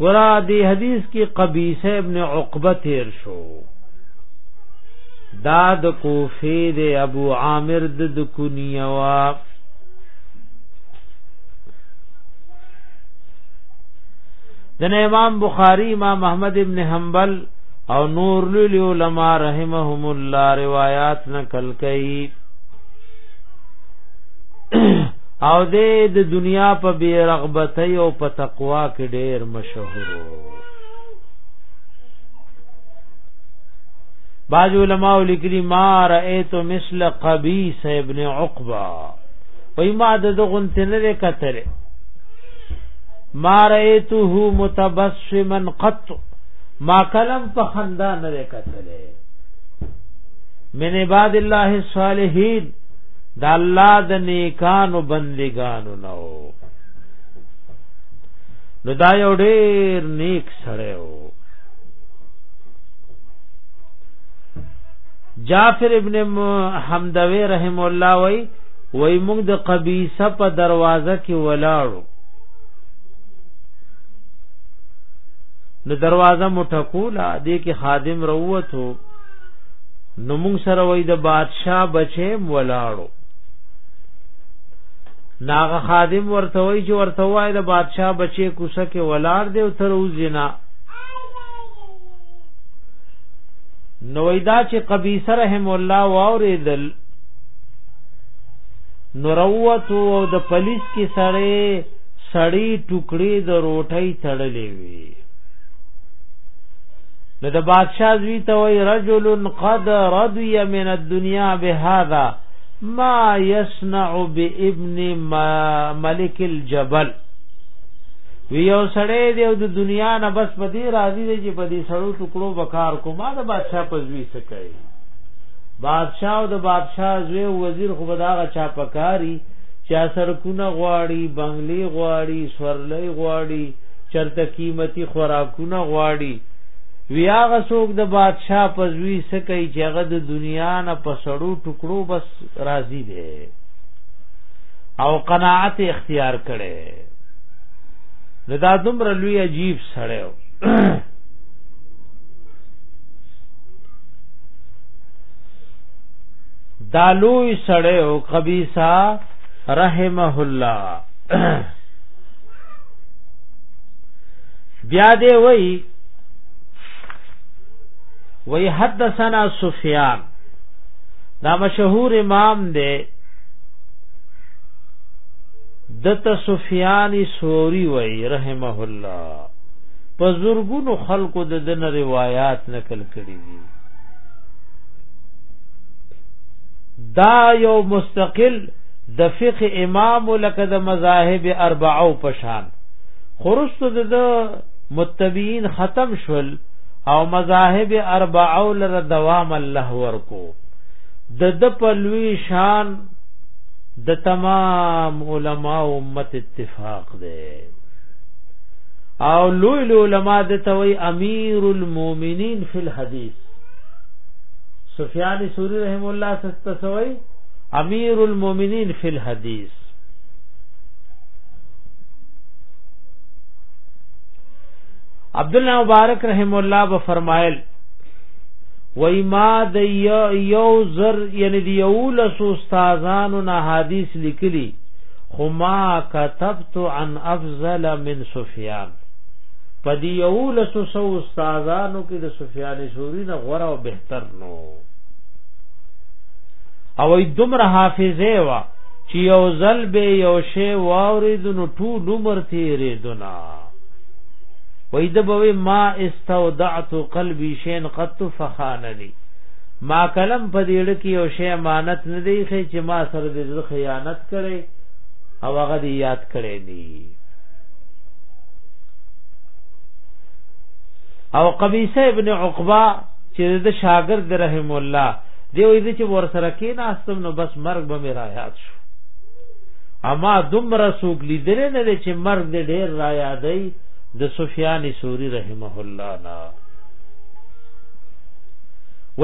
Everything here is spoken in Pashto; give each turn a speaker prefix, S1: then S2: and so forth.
S1: ورا دی حدیث کې قبیصه ابن عقبه تیر شو دا د کوفه د ابو عامر د کنیوا دنه امام بخاری امام احمد ابن حنبل او نور لوی علماء رحمهم الله روایات نقل کړي او دې د دنیا په بی رغبت او په تقوا کې ډېر مشهور بعض علماء لیکلي ما رأيت مثل قبيس ابن عقبه وای ما د دغون تنه کتل ما رأيته متبسما قط ما کلم په خندا نه کتل من عباد الله الصالحین د الله د نیکانو بندګانو نه و نو دا یو ډیر نیک سره و جعفر ابن حمدوی رحم الله وای وای موږ د قبیصه په دروازه کې ولاړو نو دروازه مټکولا دې کې خادم روته نو موږ سره وای د بادشاه بچیم ولاړو ناغه خادم ورته وای چې ورته وای د بادشاه بچی کوسه کې ولاړ دی او تر وزنا نو دا چې قبیصه رحم الله واوریدل نوروت او د پولیس کې سړی سړی ټوکړي د روټۍ تړلې وي نو د بادشاہ زوی ته وای رجل قد رضی من الدنيا بهذا ما يصنع بابن ملک الجبل وی یو سړی دی د دنیا نه بس په دې راضی دی چې په دې سړو ټکړو بکار کو ما د بادشاہ په زوی څه کوي بادشاہ او د بادشاہ زوی وزیر خو بداغه چا پکاري چا سرکونه غواړي بنگلي غواړي سورلۍ غواړي چرته قیمتي خوراکونه غواړي ویاغه څوک د بادشاه پزوی سکی چې هغه د دنیا نه پسړو ټکړو بس راضی دی او قناعت اختیار کړي نو دا دومره لوی عجیب سړی دا لوی سړی او قبیصا رحمه الله بیا دی وای وای حدثنا سفیان دا مشهور امام دی دت سفیانی سوری وای رحمه الله په زورګونو خلقو د دن روایت نقل کړی دي دا یو مستقل د فقه امام لکه د مذاهب اربعو پشان خرست د متبعين ختم شول او مذاهب اربعو لره دوام الله ورکو د د پلوی شان د تمام علما امت اتفاق ده او لوی لوی علما د توي امیر المؤمنین فی الحدیث سفیان ثوری رحم الله ستسوی امیر المؤمنین فی الحدیث عبد الله مبارک رحم الله به فرمایل وای ما د یو زر یعنی د یو لس استادانو نه حدیث لیکلی خو ما كتبت عن افضل من سفیان په دی یو لس سو استادانو کې د سفیان ثوری نه غوړه او بهتر نو او ای دومره حافظه وا چې یو ځل به یو شی واوریدنو ټول عمر تیرې دنا وای د بوي ما استودعت قلبي شین قط فخانني ما کلم په دې اړه کې یو شی امانت نه دی خې چې ما سره د زړه خیانت کړي او هغه دې یاد کړي ني او قبیصه ابن عقبہ چې د شاګرد رحم الله دی وې چې ور سره کې ناستم نو بس مرګ به مې رايات شو اما دومره سوق لیدل نه چې مرګ دې ډېر را یادای د سفیان سوری رحمه الله نه